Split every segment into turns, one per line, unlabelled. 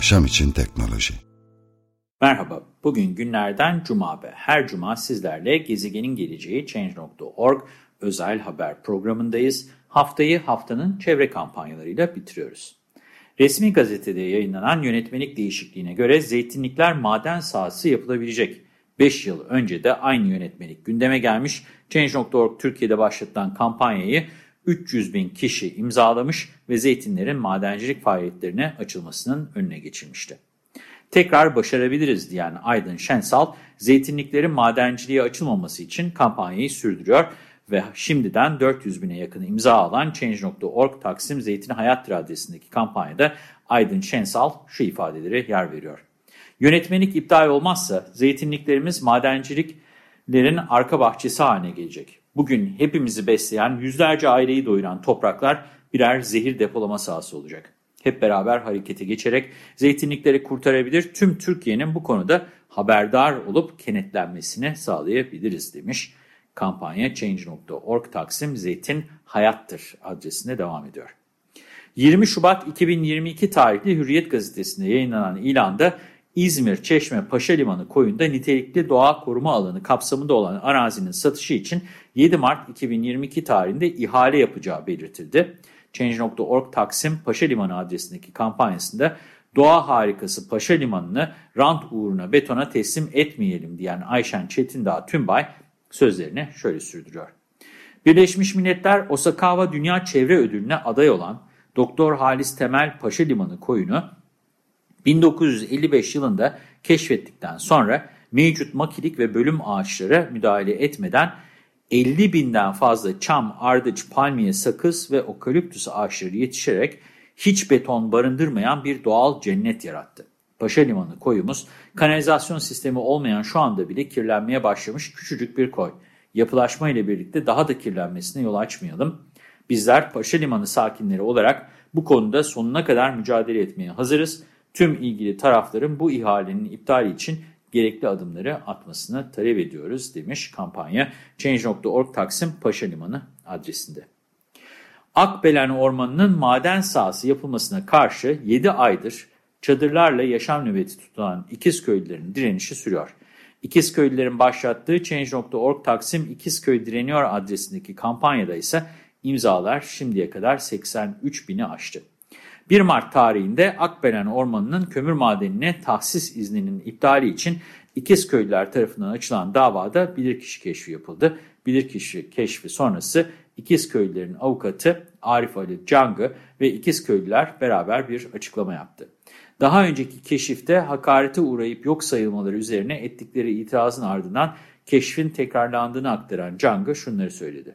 Yaşam için teknoloji.
Merhaba, bugün günlerden Cuma ve her Cuma sizlerle Gezegenin Geleceği Change.org özel haber programındayız. Haftayı haftanın çevre kampanyalarıyla bitiriyoruz. Resmi gazetede yayınlanan yönetmelik değişikliğine göre zeytinlikler maden sahası yapılabilecek. 5 yıl önce de aynı yönetmelik gündeme gelmiş. Change.org Türkiye'de başlatılan kampanyayı 300 bin kişi imzalamış ve zeytinlerin madencilik faaliyetlerine açılmasının önüne geçilmişti. Tekrar başarabiliriz diyen Aydın Şensal, zeytinliklerin madenciliğe açılmaması için kampanyayı sürdürüyor ve şimdiden 400 bine yakın imza alan Change.org Taksim Zeytin Hayattır adresindeki kampanyada Aydın Şensal şu ifadeleri yer veriyor. Yönetmenlik iptal olmazsa zeytinliklerimiz madenciliklerin arka bahçesi haline gelecek. Bugün hepimizi besleyen yüzlerce aileyi doyuran topraklar birer zehir depolama sahası olacak. Hep beraber harekete geçerek zeytinlikleri kurtarabilir, tüm Türkiye'nin bu konuda haberdar olup kenetlenmesini sağlayabiliriz demiş. Kampanya Change.org Taksim Zeytin Hayattır adresinde devam ediyor. 20 Şubat 2022 tarihli Hürriyet gazetesinde yayınlanan ilanda İzmir Çeşme Paşa Limanı koyunda nitelikli doğa koruma alanı kapsamında olan arazinin satışı için 7 Mart 2022 tarihinde ihale yapacağı belirtildi. Change.org Taksim Paşa Limanı adresindeki kampanyasında doğa harikası Paşa Limanı'nı rant uğruna betona teslim etmeyelim diyen Ayşen Çetindağ Tümbay sözlerini şöyle sürdürüyor. Birleşmiş Milletler Osakawa Dünya Çevre Ödülü'ne aday olan Doktor Halis Temel Paşa Limanı koyunu 1955 yılında keşfettikten sonra mevcut makilik ve bölüm ağaçlara müdahale etmeden 50 binden fazla çam, ardıç, palmiye, sakız ve okaliptüs ağaçları yetişerek hiç beton barındırmayan bir doğal cennet yarattı. Paşa Limanı koyumuz kanalizasyon sistemi olmayan şu anda bile kirlenmeye başlamış küçücük bir koy. Yapılaşma ile birlikte daha da kirlenmesine yol açmayalım. Bizler Paşa Limanı sakinleri olarak bu konuda sonuna kadar mücadele etmeye hazırız. Tüm ilgili tarafların bu ihalenin iptali için gerekli adımları atmasını talep ediyoruz demiş kampanya Change.org Taksim Paşa Limanı adresinde. Akbelen Ormanı'nın maden sahası yapılmasına karşı 7 aydır çadırlarla yaşam nöbeti tutulan İkizköylülerin direnişi sürüyor. İkizköylülerin başlattığı Change.org Taksim İkizköy Direniyor adresindeki kampanyada ise imzalar şimdiye kadar 83 bini aştı. 1 Mart tarihinde Akbelen Ormanı'nın kömür madenine tahsis izninin iptali için İkizköylüler tarafından açılan davada bilirkişi keşfi yapıldı. Bilirkişi keşfi sonrası İkizköylülerin avukatı Arif Ali Cangı ve İkizköylüler beraber bir açıklama yaptı. Daha önceki keşifte hakarete uğrayıp yok sayılmaları üzerine ettikleri itirazın ardından keşfin tekrarlandığını aktaran Cangı şunları söyledi.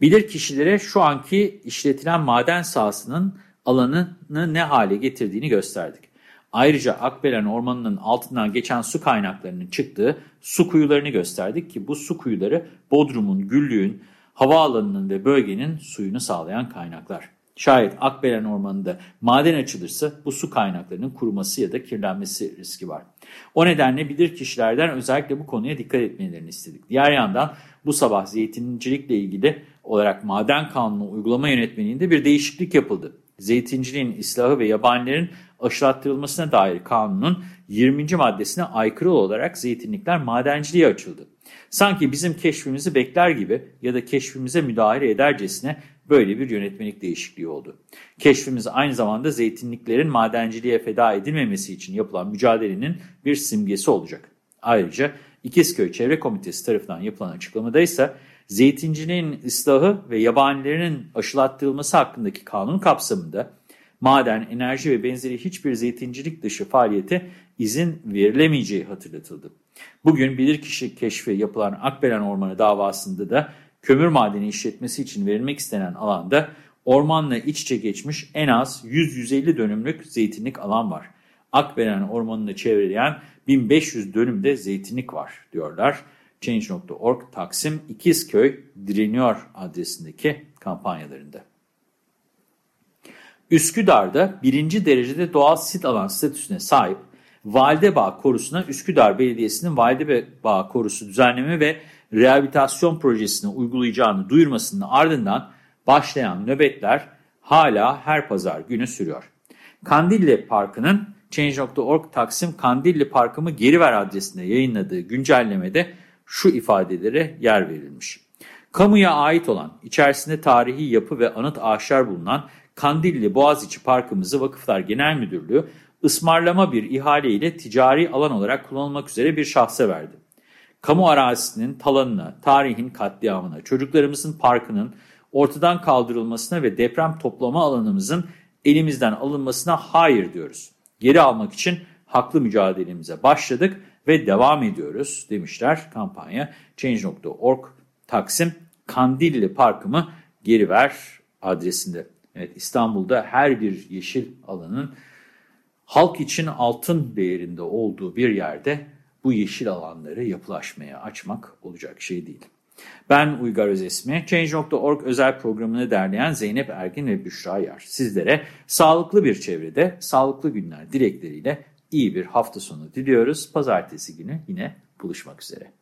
Bilir kişilere şu anki işletilen maden sahasının alanını ne hale getirdiğini gösterdik. Ayrıca Akbelen Ormanı'nın altından geçen su kaynaklarının çıktığı su kuyularını gösterdik ki bu su kuyuları Bodrum'un, Güllüğün, havaalanının ve bölgenin suyunu sağlayan kaynaklar. Şayet Akbelen Ormanı'nda maden açılırsa bu su kaynaklarının kuruması ya da kirlenmesi riski var. O nedenle bilir kişilerden özellikle bu konuya dikkat etmelerini istedik. Diğer yandan bu sabah zeytincilikle ilgili olarak maden kanunu uygulama yönetmeliğinde bir değişiklik yapıldı. Zeytinciliğin ıslahı ve yabanilerin aşılattırılmasına dair kanunun 20. maddesine aykırı olarak zeytinlikler madenciliğe açıldı. Sanki bizim keşfimizi bekler gibi ya da keşfimize müdahale edercesine böyle bir yönetmelik değişikliği oldu. Keşfimiz aynı zamanda zeytinliklerin madenciliğe feda edilmemesi için yapılan mücadelenin bir simgesi olacak. Ayrıca İkizköy Çevre Komitesi tarafından yapılan açıklamada ise zeytinciliğin ıslahı ve yabanilerin aşılattırılması hakkındaki kanun kapsamında maden, enerji ve benzeri hiçbir zeytincilik dışı faaliyete izin verilemeyeceği hatırlatıldı. Bugün bilirkişi keşfi yapılan Akbelen Ormanı davasında da kömür madeni işletmesi için verilmek istenen alanda ormanla iç içe geçmiş en az 100-150 dönümlük zeytinlik alan var. Akbelen ormanını çevreleyen 1500 dönümde zeytinlik var diyorlar. Change.org Taksim İkizköy direniyor adresindeki kampanyalarında. Üsküdar'da birinci derecede doğal sit alan statüsüne sahip Validebağ Korusu'na Üsküdar Belediyesi'nin Validebağ Korusu düzenleme ve rehabilitasyon projesini uygulayacağını duyurmasının ardından başlayan nöbetler hala her pazar günü sürüyor. Kandilli Parkı'nın Change.org Taksim Kandilli Parkımı geri ver adresinde yayınladığı güncellemede şu ifadelere yer verilmiş. Kamuya ait olan, içerisinde tarihi yapı ve anıt ağaçlar bulunan Kandilli Boğaziçi Parkımızı Vakıflar Genel Müdürlüğü ısmarlama bir ihale ile ticari alan olarak kullanılmak üzere bir şahsa verdi. Kamu arazisinin talanına, tarihin katliamına, çocuklarımızın parkının ortadan kaldırılmasına ve deprem toplama alanımızın elimizden alınmasına hayır diyoruz. Geri almak için haklı mücadelemize başladık ve devam ediyoruz demişler kampanya. Change.org Taksim Kandilli Parkımı geri ver adresinde. Evet İstanbul'da her bir yeşil alanın halk için altın değerinde olduğu bir yerde bu yeşil alanları yapılaşmaya açmak olacak şey değil. Ben Uygar Özesmi, Change.org özel programını derleyen Zeynep Ergin ve Büşra Yar. Sizlere sağlıklı bir çevrede, sağlıklı günler dilekleriyle iyi bir hafta sonu diliyoruz. Pazartesi günü yine buluşmak üzere.